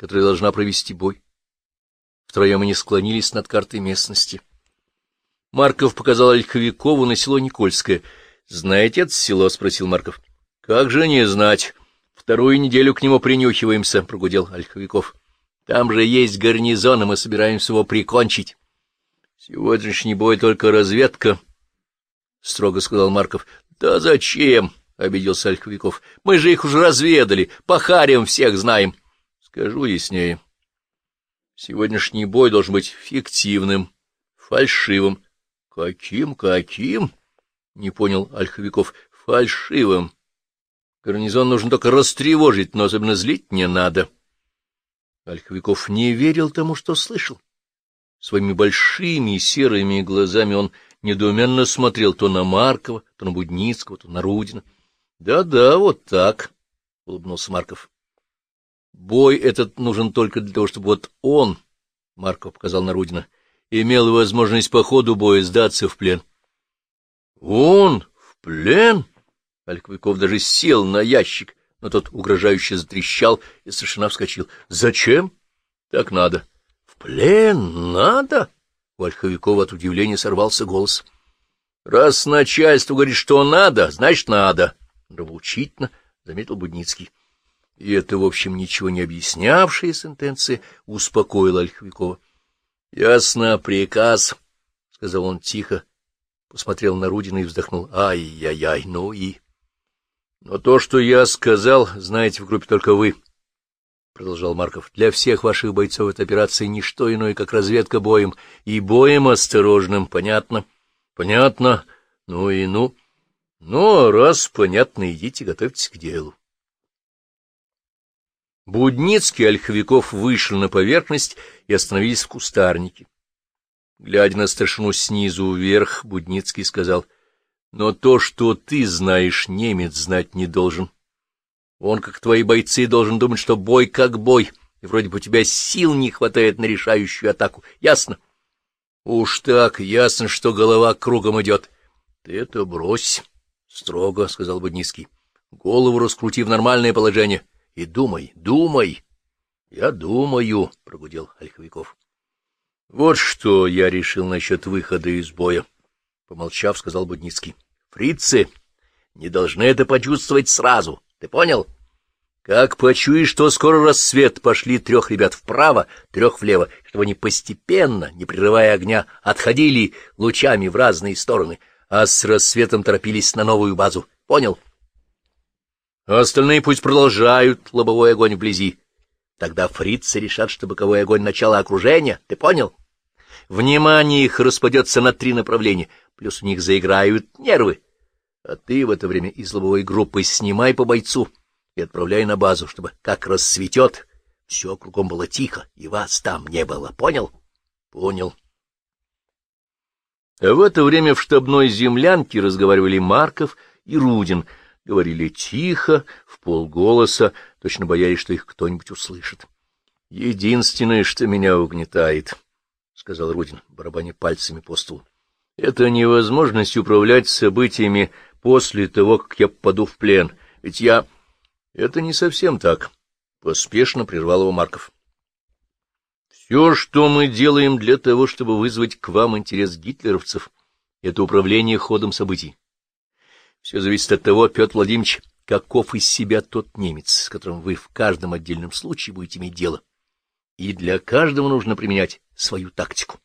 которая должна провести бой. Втроем они склонились над картой местности. Марков показал Ольховикову на село Никольское. — Знаете это село? — спросил Марков. — Как же не знать? Вторую неделю к нему принюхиваемся, — прогудел Ольховиков. — Там же есть гарнизон, и мы собираемся его прикончить. — Сегодняшний бой только разведка, — строго сказал Марков. — Да зачем? — обиделся Ольховиков. — Мы же их уже разведали, по харям всех знаем. — Скажу яснее. — Сегодняшний бой должен быть фиктивным, фальшивым. — Каким, каким? — не понял Ольховиков. — Фальшивым. Гарнизон нужно только растревожить, но особенно злить не надо. Ольховиков не верил тому, что слышал. Своими большими серыми глазами он недоуменно смотрел то на Маркова, то на Будницкого, то на Рудина. Да — Да-да, вот так, — улыбнулся Марков. Бой этот нужен только для того, чтобы вот он, — Марков показал на Рудина, — имел возможность по ходу боя сдаться в плен. — Он в плен? Альковиков даже сел на ящик, но тот угрожающе затрещал и совершенно вскочил. — Зачем? — Так надо. — В плен надо? У Ольховикова от удивления сорвался голос. — Раз начальство говорит, что надо, значит, надо. Нравоучительно заметил Будницкий. И это, в общем, ничего не объяснявшая сентенция успокоила Ольховикова. — Ясно, приказ, — сказал он тихо, посмотрел на Рудина и вздохнул. Ай-яй-яй, ну и... — Но то, что я сказал, знаете в группе только вы, — продолжал Марков. — Для всех ваших бойцов эта операция не что иное, как разведка боем. И боем осторожным, понятно? — Понятно. Ну и ну. Ну, раз понятно, идите, готовьтесь к делу. Будницкий и Ольховиков вышли на поверхность и остановились в кустарнике. Глядя на старшину снизу вверх, Будницкий сказал, — Но то, что ты знаешь, немец знать не должен. Он, как твои бойцы, должен думать, что бой как бой, и вроде бы у тебя сил не хватает на решающую атаку. Ясно? — Уж так, ясно, что голова кругом идет. — Ты это брось, — строго сказал Будницкий. — Голову раскрути в нормальное положение. — и думай, думай. — Я думаю, — прогудел Ольховиков. — Вот что я решил насчет выхода из боя, — помолчав, сказал Будницкий. — Фрицы не должны это почувствовать сразу, ты понял? Как почуешь, что скоро рассвет, пошли трех ребят вправо, трех влево, чтобы они постепенно, не прерывая огня, отходили лучами в разные стороны, а с рассветом торопились на новую базу. Понял? — а остальные пусть продолжают лобовой огонь вблизи. Тогда фрицы решат, что боковой огонь — начало окружения, ты понял? Внимание их распадется на три направления, плюс у них заиграют нервы. А ты в это время из лобовой группы снимай по бойцу и отправляй на базу, чтобы, как рассветет, все кругом было тихо, и вас там не было. Понял? Понял. А в это время в штабной землянке разговаривали Марков и Рудин — говорили тихо, в полголоса, точно боялись, что их кто-нибудь услышит. — Единственное, что меня угнетает, — сказал Рудин, барабаня пальцами по столу, — это невозможность управлять событиями после того, как я попаду в плен. Ведь я... — Это не совсем так, — поспешно прервал его Марков. — Все, что мы делаем для того, чтобы вызвать к вам интерес гитлеровцев, — это управление ходом событий. Все зависит от того, Петр Владимирович, каков из себя тот немец, с которым вы в каждом отдельном случае будете иметь дело. И для каждого нужно применять свою тактику.